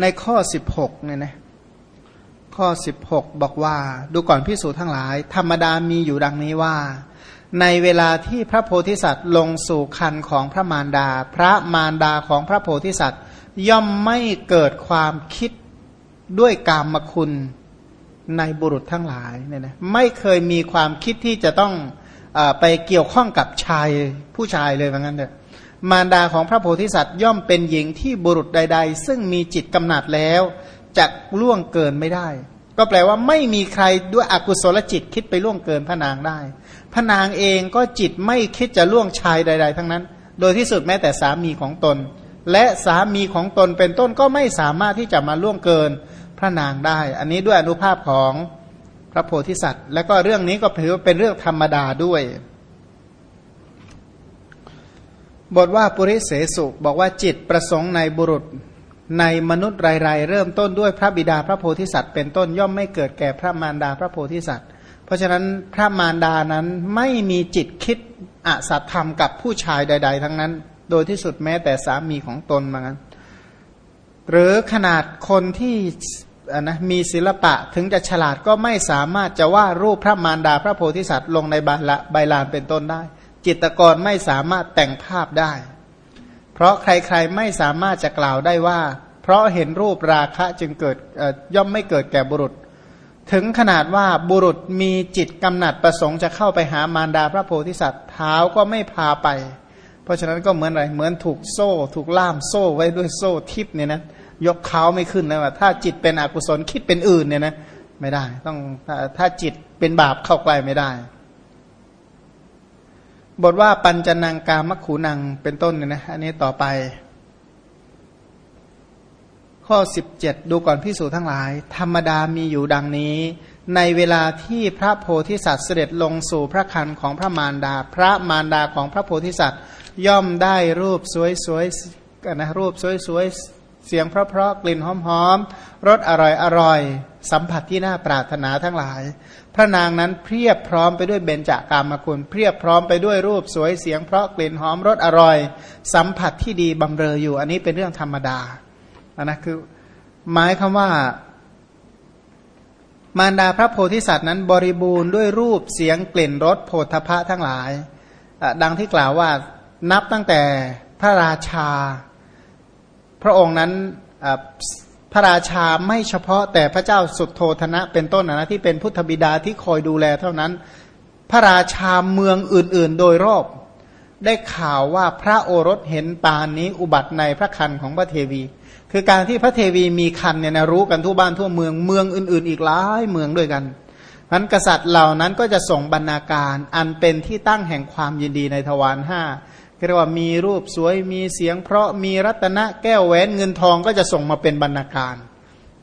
ในข้อ 16เนี่ยนะข้อ 16 บอกว่า ดูก่อนพิสูจน์ทั้งหลาย ธรรมดามีอยู่ดังนี้ว่า ในเวลาที่พระโพธิสัตว์ลงสู่คันของพระมารดา พระมารดาของพระโพธิสัตว์ ย่อมไม่เกิดความคิดด้วยกามคุณในบุรุษทั้งหลายเนี่ยนะไม่เคยมีความคิดที่จะต้องอไปเกี่ยวข้องกับชายผู้ชายเลยว่างั้นเถอะ มารดาของพระโพธิสัตว์ย่อมเป็นหญิงที่บุรุษใด ๆ ซึ่งมีจิตกำหนัดแล้วจะล่วงเกินไม่ได้ ก็แปลว่าไม่มีใครด้วยอกุศลจิตคิดไปล่วงเกินพระนางได้ พระนางเองก็จิตไม่คิดจะล่วงชายใด ๆ ทั้งนั้น โดยที่สุดแม้แต่สามีของตน และสามีของตนเป็นต้นก็ไม่สามารถที่จะมาล่วงเกินพระนางได้ อันนี้ด้วยอนุภาพของพระโพธิสัตว์ และก็เรื่องนี้ก็ถือว่าเป็นเรื่องธรรมดาด้วย บทว่าปุริเสสุบอกว่าจิตประสงค์ในบุรุษในมนุษย์ไรๆเริ่มต้นด้วยพระบิดาพระโพธิสัตว์ เป็นต้นย่อมไม่เกิดแก่พระมารดาพระโพธิสัตว์ เพราะฉะนั้นพระมารดานั้นไม่มีจิตคิดอสัตธรรมกับผู้ชายใด ๆ ทั้งนั้น โดยที่สุดแม้แต่สามีของตนเหมือนกันหรือขนาดคนที่นะมีศิลปะถึงจะฉลาดก็ไม่สามารถจะว่ารูปพระมารดาพระโพธิสัตว์ลงในใบละใบลานเป็นต้นได้ จิตกรไม่สามารถแต่งภาพได้ เพราะใครๆไม่สามารถจะกล่าวได้ว่า เพราะเห็นรูปราคะจึงเกิดย่อมไม่เกิดแก่บุรุษ ถึงขนาดว่าบุรุษมีจิตกำหนัดประสงค์จะเข้าไปหามารดาพระโพธิสัตว์เท้าก็ไม่พาไป เพราะฉะนั้นก็เหมือนอะไรเหมือนถูกโซ่ ถูกล่ามโซ่ไว้ด้วยโซ่ทิพเนี่ยนะยกเท้าไม่ขึ้นนะว่าถ้าจิตเป็นอกุศลคิดเป็นอื่นเนี่ยนะไม่ได้ ต้องถ้าจิตเป็นบาปเข้าใกล้ไม่ได้ บทว่าปัญจนังกามขูนังเป็นต้นเนี่ยนะอันนี้ต่อไป ข้อ 17 ดูก่อนพิสูจทั้งหลาย ธรรมดามีอยู่ดังนี้ ในเวลาที่พระโพธิสัตว์เสด็จลงสู่พระคันของพระมารดา พระมารดาของพระโพธิสัตว์ ย่อมได้รูปสวยๆนะรูปสวยๆเสียงเพราะๆกลิ่นหอมๆรสอร่อยอร่อยสัมผัสที่น่าปรารถนาทั้งหลาย ระนางนั้นเพียบพร้อมไปด้วยเบญจากามคุณ เพียบพร้อมไปด้วยรูปสวยเสียงเพราะกลิ่นหอมรสอร่อย สัมผัสที่ดีบำเรออยู่ อันนี้เป็นเรื่องธรรมดาอันนะคือหมายคำว่า มารดาพระโพธิสัตว์นั้นบริบูรณ์ด้วยรูปเสียงกลิ่นรสโผฏฐพะทั้งหลาย ดังที่กล่าวว่านับตั้งแต่พระราชา พระองค์นั้น พระราชาไม่เฉพาะแต่พระเจ้าสุดโทธนะ เป็นต้นนะที่เป็นพุทธบิดาที่คอยดูแลเท่านั้น พระราชาเมืองอื่น ๆ โดยรอบ ได้ข่าวว่าพระโอรสเห็นปานนี้อุบัติในพระคันของพระเทวี คือการที่พระเทวีมีคันเนี่ยนะรู้กันทั่วบ้านทั่วเมืองเมืองอื่น ๆ อีกหลายเมืองด้วยกันนั้นกษัตริย์เหล่านั้นก็จะส่งบรรณาการอันเป็นที่ตั้งแห่งความยินดีในทวารห้า เรียกว่ามีรูปสวยมีเสียง เพราะมีรัตนะแก้วแหวนเงินทองก็จะส่งมาเป็นบรรณาการ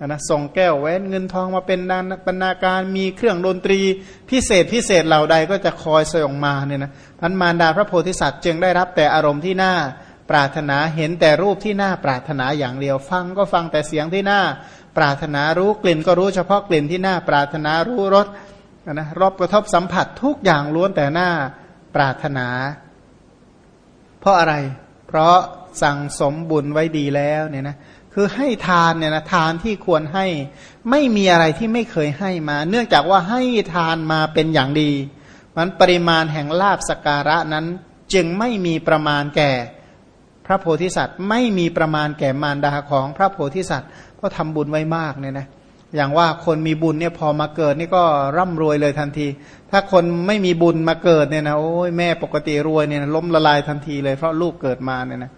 นะส่งแก้วแหวนเงินทองมาเป็นบรรณาการมีเครื่องดนตรีพิเศษพิเศษเหล่าใดก็จะคอยส่งมาเนี่ยนะพันมารดาพระโพธิสัตว์จึงได้รับแต่อารมณ์ที่น่าปรารถนาเห็นแต่รูปที่น่าปรารถนาอย่างเดียว ฟังก็ฟังแต่เสียงที่น่าปรารถนารู้กลิ่นก็รู้เฉพาะกลิ่นที่น่าปรารถนารู้รสนะรบกระทบสัมผัสทุกอย่างล้วนแต่หน้าปรารถนา เพราะอะไร เพราะสั่งสมบุญไว้ดีแล้วเนี่ยนะคือให้ทานเนี่ยนะทานที่ควรให้ไม่มีอะไรที่ไม่เคยให้มา เนื่องจากว่าให้ทานมาเป็นอย่างดีมันปริมาณแห่งลาบสการะนั้นจึงไม่มีประมาณแก่ พระโพธิสัตว์ ไม่มีประมาณแก่มารดาของพระโพธิสัตว์เพราะทำบุญไว้มากเนี่ยนะ อย่างว่าคนมีบุญเนี่ยพอมาเกิดนี่ก็ร่ำรวยเลยทันที ถ้าคนไม่มีบุญมาเกิดเนี่ยนะโอ้ยแม่ปกติรวยเนี่ยล้มละลายทันทีเลยเพราะลูกเกิดมาเนี่ยนะ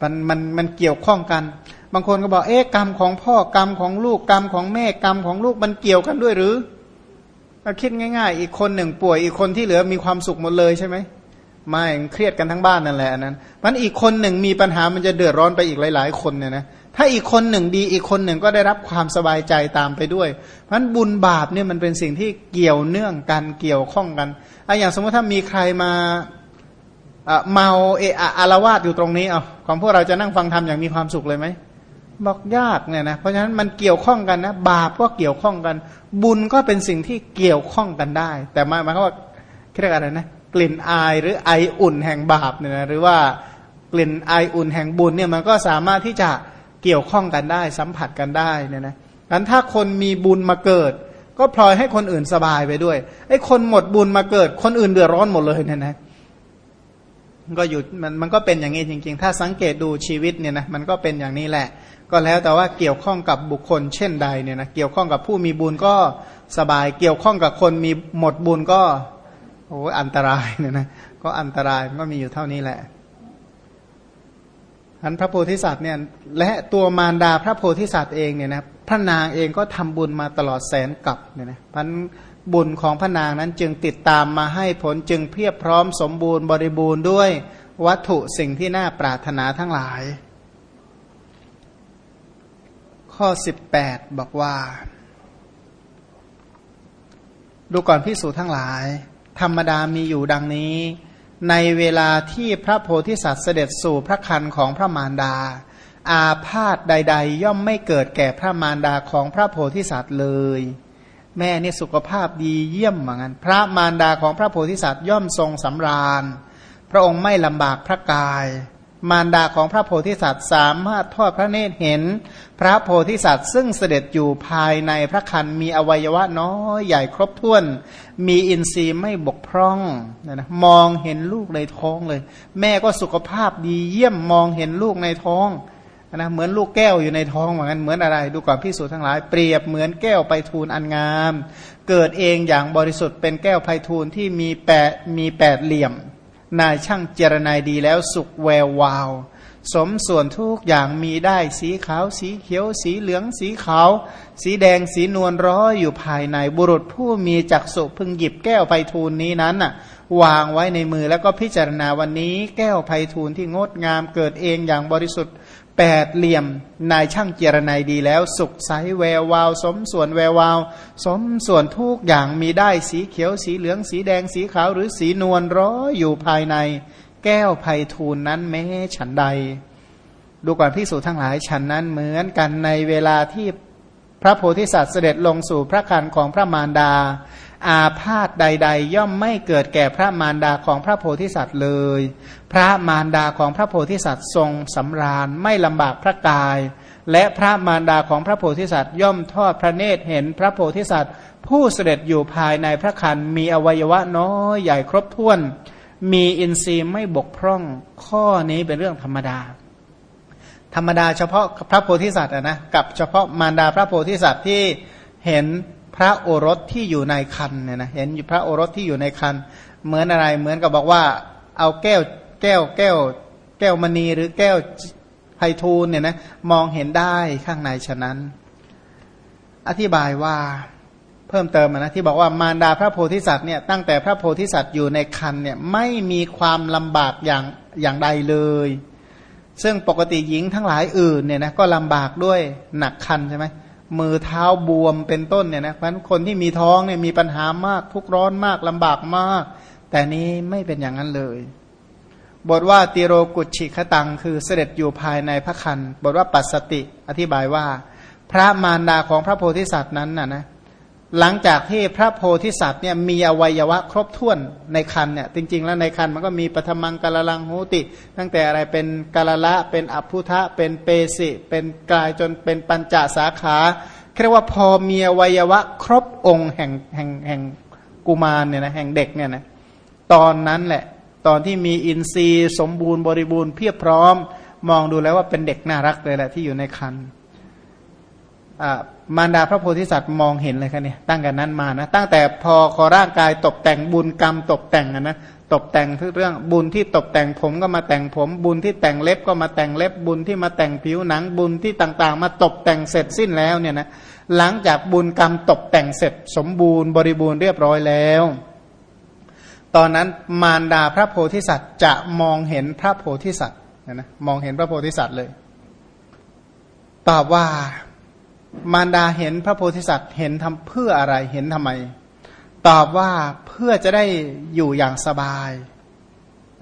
มันมันมันเกี่ยวข้องกัน บางคนก็บอกเอ๊ะกรรมของพ่อกรรมของลูกกรรมของแม่กรรมของลูกมันเกี่ยวกันด้วยหรือเราคิดง่าย ๆ อีกคนหนึ่งป่วยอีกคนที่เหลือมีความสุขหมดเลยใช่ไหมไม่เครียดกันทั้งบ้านนั่นแหละนั้นมันอีกคนหนึ่งมีปัญหามันจะเดือดร้อนไปอีกหลาย ๆ คนเนี่ยนะ ถ้าอีกคนหนึ่งดีอีกคนหนึ่งก็ได้รับความสบายใจตามไปด้วย เพราะฉะนั้นบุญบาปเนี่ยมันเป็นสิ่งที่เกี่ยวเนื่องกันเกี่ยวข้องกันอะอย่างสมมติถ้ามีใครมาเมาเอะอะอารวาสอยู่ตรงนี้เอาของพวกเราจะนั่งฟังธรรมอย่างมีความสุขเลยไหมบอกยากเนี่ยนะเพราะฉะนั้นมันเกี่ยวข้องกันนะบาปก็เกี่ยวข้องกัน บุญก็เป็นสิ่งที่เกี่ยวข้องกันได้ แต่หมายหมายว่าเรียกอะไรนะกลิ่นอายหรือไออุ่นแห่งบาปเนี่ยนะหรือว่ากลิ่นไออุ่นแห่งบุญเนี่ยมันก็สามารถที่จะ เกี่ยวข้องกันได้ สัมผัสกันได้เนี่ยนะนั้นถ้าคนมีบุญมาเกิด ก็พลอยให้คนอื่นสบายไปด้วยไอ้คนหมดบุญมาเกิด คนอื่นเดือดร้อนหมดเลยเนี่ยนะก็อยู่มันมันก็เป็นอย่างนี้จริง ๆ ถ้าสังเกตดูชีวิตเนี่ยนะมันก็เป็นอย่างนี้แหละ ก็แล้วแต่ว่าเกี่ยวข้องกับบุคคลเช่นใดเนี่ยนะเกี่ยวข้องกับผู้มีบุญก็สบายเกี่ยวข้องกับคนมีหมดบุญก็โอ้อันตรายเนี่ยนะก็อันตรายมันก็มีอยู่เท่านี้แหละ อันพระโพธิสัตว์เนี่ยและตัวมารดาพระโพธิสัตว์เองเนี่ยนะพระนางเองก็ทำบุญมาตลอดแสนกับเนี่ยนะพันบุญของพระนางนั้นจึงติดตามมาให้ผลจึงเพียบพร้อมสมบูรณ์บริบูรณ์ด้วยวัตถุสิ่งที่น่าปรารถนาทั้งหลาย ข้อ 18 บอกว่า ดูก่อนพิสูจทั้งหลาย ธรรมดามีอยู่ดังนี้ ในเวลาที่พระโพธิสัตว์เสด็จสู่พระคันของพระมารดา อาพาธใด ๆ ย่อมไม่เกิดแก่พระมารดาของพระโพธิสัตว์เลย แม่เนี่ยสุขภาพดีเยี่ยมเหมือนกันพระมารดาของพระโพธิสัตว์ย่อมทรงสำราญ พระองค์ไม่ลำบากพระกาย มารดาของพระโพธิสัตว์สามารถทอดพระเนตรเห็น พระโพธิสัตว์ซึ่งเสด็จอยู่ภายในพระคันมีอวัยวะน้อยใหญ่ครบถ้วน มีอินทรีย์ไม่บกพร่องนะนะมองเห็นลูกในท้องเลย แม่ก็สุขภาพดีเยี่ยมมองเห็นลูกในท้องนะเหมือนลูกแก้วอยู่ในท้องเหมือนกันเหมือนอะไร ดูก่อนพิสูจทั้งหลายเปรียบเหมือนแก้วไพทูลอันงาม เกิดเองอย่างบริสุทธิ์เป็นแก้วไพทูลที่มีแปดมีแปดเหลี่ยม นายช่างเจรนายดีแล้วสุกแวววาว สมส่วนทุกอย่างมีได้สีขาว สีเขียว สีเหลือง สีขาว สีแดงสีนวลร้อยอยู่ภายในบุรุษผู้มีจักสุพึงหยิบแก้วไพทูลนี้นั้นน่ะ วางไว้ในมือแล้วก็พิจารณาวันนี้ แก้วไพทูลที่งดงามเกิดเองอย่างบริสุทธิ์ แปดเหลี่ยมนายช่างเจรนายดีแล้ว สุขใสแวววาว สมส่วนแวววาว สมส่วนทุกอย่างมีได้สีเขียวสีเหลืองสีแดงสีขาวหรือสีนวลร้อยอยู่ภายใน แก้วไพทูลนั้นแม้ฉันใด ดูก่อนพิสูจทั้งหลายฉันนั้นเหมือนกันในเวลาที่พระโพธิสัตว์เสด็จลงสู่พระคันของพระมารดา อาพาธใด ๆ ย่อมไม่เกิดแก่พระมารดาของพระโพธิสัตว์เลย พระมารดาของพระโพธิสัตว์ทรงสำราญไม่ลำบากพระกาย และพระมารดาของพระโพธิสัตว์ย่อมทอดพระเนตรเห็นพระโพธิสัตว์ ผู้เสด็จอยู่ภายในพระคันมีอวัยวะน้อยใหญ่ครบถ้วน มีอินทรีย์ไม่บกพร่องข้อนี้เป็นเรื่องธรรมดา ธรรมดาเฉพาะพระโพธิสัตว์นะกับเฉพาะมารดาพระโพธิสัตว์ที่เห็น พระโอรสที่อยู่ในคันเนี่ยนะเห็นอยู่พระโอรสที่อยู่ในคันเหมือนอะไรเหมือนกับบอกว่า เอาแก้วแก้วแก้ว แก้วมณีหรือแก้วไพทูลเนี่ยนะมองเห็นได้ข้างในฉะนั้น อธิบายว่าเพิ่มเติมนะที่บอกว่ามารดาพระโพธิสัตว์เนี่ยตั้งแต่พระโพธิสัตว์อยู่ในคันเนี่ยไม่มีความลำบากอย่างอย่างใดเลย ซึ่งปกติหญิงทั้งหลายอื่นเนี่ยนะก็ลำบากด้วยหนักคันใช่ไหม มือเท้าบวมเป็นต้นเนี่ยนะเพราะคนที่มีท้องเนี่ยมีปัญหามาก ทุกร้อนมากลำบากมาก แต่นี้ไม่เป็นอย่างนั้นเลย บทว่าติโรกุชิขตัง คือเสด็จอยู่ภายในพระคันบทว่าปัสสติ อธิบายว่า พระมารดาของพระโพธิสัตว์นั้นน่ะนะ หลังจากที่พระโพธิสัตว์เนี่ยมีอวัยวะครบถ้วนในคันเนี่ยจริง ๆ แล้วในคันมันก็มีปฐมังกาลลังโหติ ตั้งแต่อะไรเป็นกาลละเป็นอภุทะเป็นเปสิ เป็นกายจนเป็นปัญจสาขาเรียกว่าพอมีอวัยวะครบองค์แห่งแห่งแห่งกุมารเนี่ยนะแห่งเด็กเนี่ยนะตอนนั้นแหละตอนที่มีอินทรีย์สมบูรณ์บริบูรณ์เพียบพร้อม มองดูแล้วว่าเป็นเด็กน่ารักเลยแหละที่อยู่ในคัน มารดาพระโพธิสัตว์มองเห็นเลยครับเนี่ยตั้งแต่นั้นมานะตั้งแต่พอขอร่างกายตกแต่งบุญกรรมตกแต่งนะตกแต่งทุกเรื่องบุญที่ตกแต่งผมก็มาแต่งผม บุญที่แต่งเล็บก็มาแต่งเล็บบุญที่มาแต่งผิวหนังบุญที่ต่างๆ มาตกแต่งเสร็จสิ้นแล้วเนี่ยนะหลังจากบุญกรรมตกแต่งเสร็จสมบูรณ์บริบูรณ์เรียบร้อยแล้ว ตอนนั้นมารดาพระโพธิสัตว์จะมองเห็นพระโพธิสัตว์นะมองเห็นพระโพธิสัตว์เลยตอบว่า มารดาเห็นพระโพธิสัตว์เห็นทำเพื่ออะไรเห็นทำไม ตอบว่าเพื่อจะได้อยู่อย่างสบาย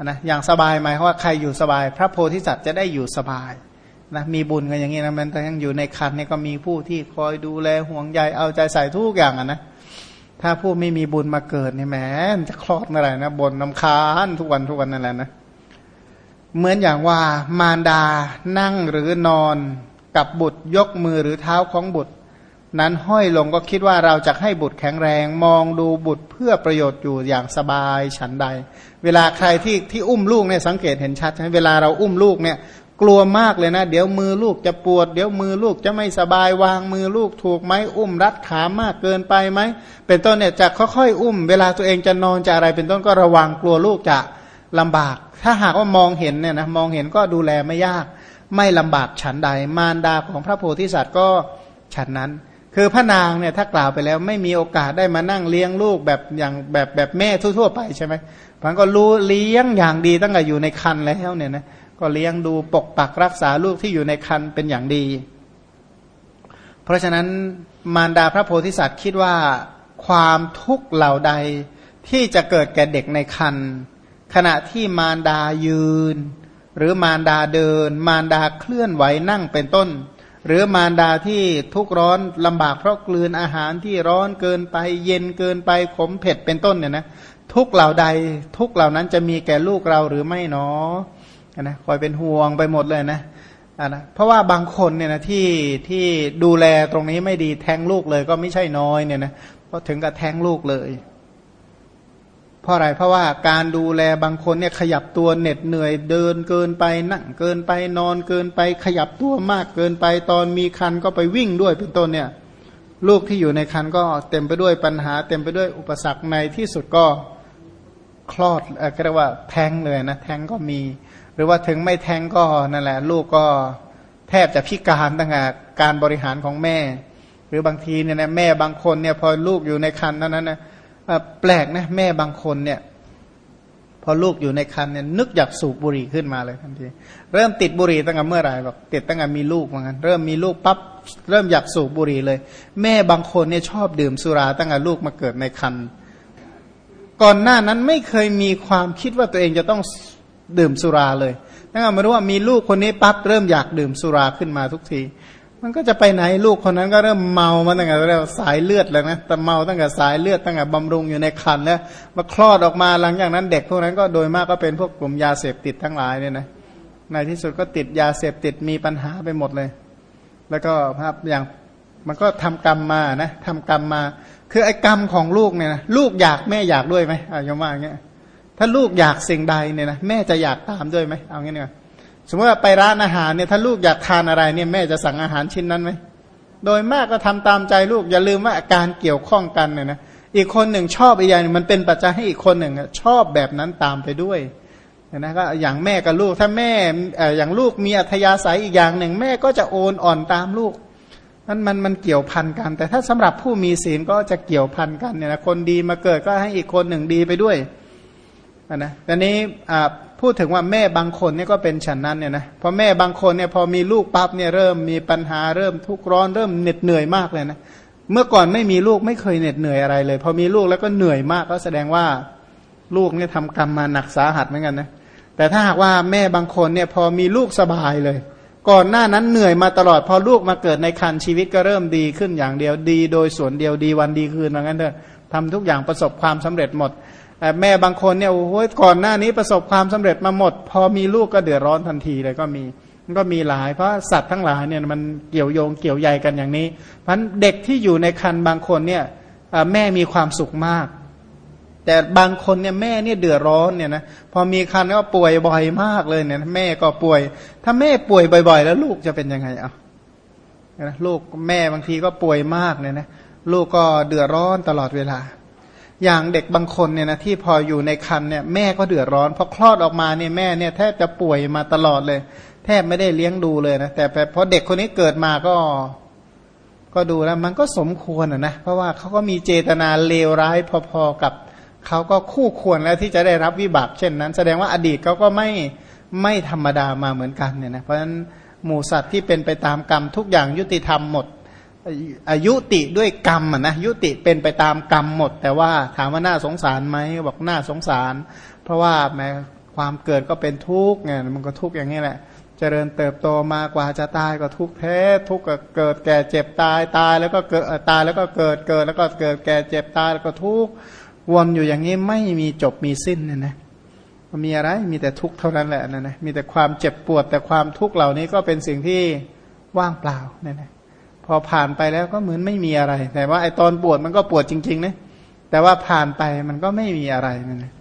นะอย่างสบายหมายว่าใครอยู่สบาย พระโพธิสัตว์จะได้อยู่สบายนะมีบุญกันอย่างนี้นะมันยังอยู่ในคันนี่ก็มีผู้ที่คอยดูแลห่วงใยเอาใจใส่ทุกอย่างอะนะถ้าผู้ไม่มีบุญมาเกิดนี่แหมจะคลอดเมื่อไหร่นะบนน้ำคานทุกวันทุกวันนั่นแหละนะเหมือนอย่างว่ามารดานั่งหรือนอน กับบุตรยกมือหรือเท้าของบุตร นั้นห้อยลงก็คิดว่าเราจะให้บุตรแข็งแรง มองดูบุตรเพื่อประโยชน์อยู่อย่างสบายฉันใด เวลาใครที่ที่อุ้มลูกเนี่ยสังเกตเห็นชัดใช่ไหมเวลาเราอุ้มลูกเนี่ยกลัวมากเลยนะ เดี๋ยวมือลูกจะปวด เดี๋ยวมือลูกจะไม่สบายวางมือลูกถูกไหมอุ้มรัดขามากเกินไปไหมเป็นต้นเนี่ยจะค่อยๆอุ้ม เวลาตัวเองจะนอนจะอะไรเป็นต้นก็ระวังกลัวลูกจะลำบาก ถ้าหากว่ามองเห็นเนี่ยนะมองเห็นก็ดูแลไม่ยาก ไม่ลำบากฉันใด มารดาของพระโพธิสัตว์ก็ฉันนั้น คือพระนางเนี่ยถ้ากล่าวไปแล้วไม่มีโอกาสได้มานั่งเลี้ยงลูกแบบอย่างแบบแบบแม่ทั่วๆไปใช่ไหมพันก็รู้เลี้ยงอย่างดีตั้งแต่อยู่ในคันแล้วเนี่ยนะก็เลี้ยงดูปกปักรักษาลูกที่อยู่ในคันเป็นอย่างดี เพราะฉะนั้นมารดาพระโพธิสัตว์คิดว่าความทุกข์เหล่าใดที่จะเกิดแก่เด็กในคันขณะที่มารดายืน หรือมารดาเดิน มารดาเคลื่อนไหวนั่งเป็นต้น หรือมารดาที่ทุกข์ร้อนลำบากเพราะกลืนอาหารที่ร้อนเกินไป เย็นเกินไปขมเผ็ดเป็นต้นเนี่ยนะทุกเหล่าใดทุกเหล่านั้นจะมีแก่ลูกเราหรือไม่เนาะนะคอยเป็นห่วงไปหมดเลยนะนะเพราะว่าบางคนเนี่ยนะที่ที่ดูแลตรงนี้ไม่ดีแทงลูกเลยก็ไม่ใช่น้อยเนี่ยนะเพราะถึงกับแทงลูกเลย เพราะอะไรเพราะว่าการดูแลบางคนเนี่ยขยับตัวเหน็ดเหนื่อยเดินเกินไปนั่งเกินไปนอนเกินไป ขยับตัวมากเกินไป ตอนมีคันก็ไปวิ่งด้วยเป็นต้นเนี่ย ลูกที่อยู่ในคันก็เต็มไปด้วยปัญหา เต็มไปด้วยอุปสรรคในที่สุดก็คลอดเรียกว่าแท้งเลยนะแท้งก็มี หรือว่าถึงไม่แทงก็นั่นแหละ ลูกก็แทบจะพิการตั้งแต่การบริหารของแม่ หรือบางทีเนี่ยนะแม่บางคนเนี่ยพอลูกอยู่ในคันนั้นนะ แปลกนะแม่บางคนเนี่ย พอลูกอยู่ในคันเนี่ยนึกอยากสูบบุหรี่ขึ้นมาเลยทันทีเริ่มติดบุหรี่ตั้งแต่เมื่อไหร่บอกติดตั้งแต่มีลูกเหมือนกันเริ่มมีลูกปั๊บเริ่มอยากสูบบุหรี่เลย แม่บางคนเนี่ยชอบดื่มสุราตั้งแต่ลูกมาเกิดในคันก่อนหน้านั้นไม่เคยมีความคิดว่าตัวเองจะต้องดื่มสุราเลยถ้าไม่รู้ว่ามีลูกคนนี้ปั๊บเริ่มอยากดื่มสุราขึ้นมาทุกที มันก็จะไปไหนลูกคนนั้นก็เริ่มเมามาตั้งแต่เรียสายเลือดแล้วนะแต่เมาตั้งแต่สายเลือดตั้งแต่บำรุงอยู่ในคันแล้วมาคลอดออกมาหลังจากนั้น เด็กพวกนั้นก็โดยมากก็เป็นพวกกลุ่มยาเสพติดทั้งหลายเนี่ยนะในที่สุดก็ติดยาเสพติดมีปัญหาไปหมดเลย แล้วก็ภาพอย่างมันก็ทำกรรมมานะทำกรรมมา คือไอ้กรรมของลูกเนี่ยนะลูกอยากแม่อยากด้วยไหมอะยมว่าอย่างเงี้ยถ้าลูกอยากสิ่งใดเนี่ยนะแม่จะอยากตามด้วยไหมเอางี้เนี่ย สมมติว่าไปร้านอาหารเนี่ยถ้าลูกอยากทานอะไรเนี่ยแม่จะสั่งอาหารชิ้นนั้นไหมโดยมากก็ทำตามใจลูกอย่าลืมว่าอาการเกี่ยวข้องกันเนี่ยนะอีกคนหนึ่งชอบอีกอย่างมันเป็นปัจจัยให้อีกคนหนึ่งชอบแบบนั้นตามไปด้วยนะก็อย่างแม่กับลูกถ้าแม่อย่างลูกมีอัธยาศัยอีกอย่างหนึ่ง แม่ก็จะโอนอ่อนตามลูกนั้นมันมันเกี่ยวพันกัน แต่ถ้าสำหรับผู้มีศีลก็จะเกี่ยวพันกันเนี่ยนะคนดีมาเกิดก็ให้อีกคนหนึ่งดีไปด้วยนะแต่นี้ พูดถึงว่าแม่บางคนเนี่ยก็เป็นฉันนั้นเนี่ยนะพอแม่บางคนเนี่ยพอมีลูกปั๊บเนี่ยเริ่มมีปัญหาเริ่มทุกข์ร้อนเริ่มเหน็ดเหนื่อยมากเลยนะเมื่อก่อนไม่มีลูกไม่เคยเหน็ดเหนื่อยอะไรเลย พอมีลูกแล้วก็เหนื่อยมากก็แสดงว่าลูกเนี่ยทำกรรมมาหนักสาหัสเหมือนกันนะแต่ถ้าหากว่าแม่บางคนเนี่ยพอมีลูกสบายเลย ก่อนหน้านั้นเหนื่อยมาตลอด พอลูกมาเกิดในคันชีวิตก็เริ่มดีขึ้นอย่างเดียวดี โดยส่วนเดียวดีวันดีคืนเหมือนกันเถอะทำทุกอย่างประสบความสำเร็จหมด แม่บางคนเนี่ยโอ้ยก่อนหน้านี้ประสบความสำเร็จมาหมด พอมีลูกก็เดือดร้อนทันทีเลยก็มีมันก็มีหลายเพราะสัตว์ทั้งหลายเนี่ยมันเกี่ยวโยงเกี่ยวใยกันอย่างนี้ เพราะเด็กที่อยู่ในคันบางคนเนี่ยแม่มีความสุขมาก แต่บางคนเนี่ยแม่เนี่ยเดือดร้อนเนี่ยนะพอมีคันก็ป่วยบ่อยมากเลยเนี่ยแม่ก็ป่วย ถ้าแม่ป่วยบ่อยๆ แล้วลูกจะเป็นยังไงอะลูกแม่บางทีก็ป่วยมากเนี่ยนะลูกก็เดือดร้อนตลอดเวลา อย่างเด็กบางคนเนี่ยนะที่พออยู่ในคันเนี่ยแม่ก็เดือดร้อนพอคลอดออกมาเนี่ยแม่เนี่ยแทบจะป่วยมาตลอดเลย แทบไม่ได้เลี้ยงดูเลยนะแต่พอเด็กคนนี้เกิดมาก็ ก็ดูแล้วมันก็สมควรนะ เพราะว่าเขาก็มีเจตนาเลวร้ายพอๆกับเขาก็คู่ควรแล้วที่จะได้รับวิบากเช่นนั้น แสดงว่าอดีตเขาก็ไม่ไม่ธรรมดามาเหมือนกันเนี่ยนะเพราะฉะนั้นหมู่สัตว์ที่เป็นไปตามกรรมทุกอย่างยุติธรรมหมด อายุติด้วยกรรมนะยุติเป็นไปตามกรรมหมด แต่ว่าถามว่าน่าสงสารไหมบอกน่าสงสาร เพราะว่าแม้ความเกิดก็เป็นทุกข์ไงมันก็ทุกข์อย่างนี้แหละ เจริญเติบโตมากว่าจะตายก็ทุกข์แท้ ทุกข์เกิดแก่เจ็บตายตาย แล้วก็เกิดตายแล้วก็เกิดเกิด แล้วก็เกิดแก่เจ็บตายแล้วก็ทุกข์วนอยู่อย่างนี้ไม่มีจบมีสิ้นเนี่ยนะมีอะไรมีแต่ทุกข์เท่านั้นแหละนะนะมีแต่ความเจ็บปวดแต่ความทุกข์เหล่านี้ก็เป็นสิ่งที่ว่างเปล่าเนี่ยนะ อผ่านไปแล้วก็เหมือนไม่มีอะไร แต่ว่าไอตอนปวดมันก็ปวดจริงๆนะแต่ว่าผ่านไปมันก็ไม่มีอะไรนั่นนะ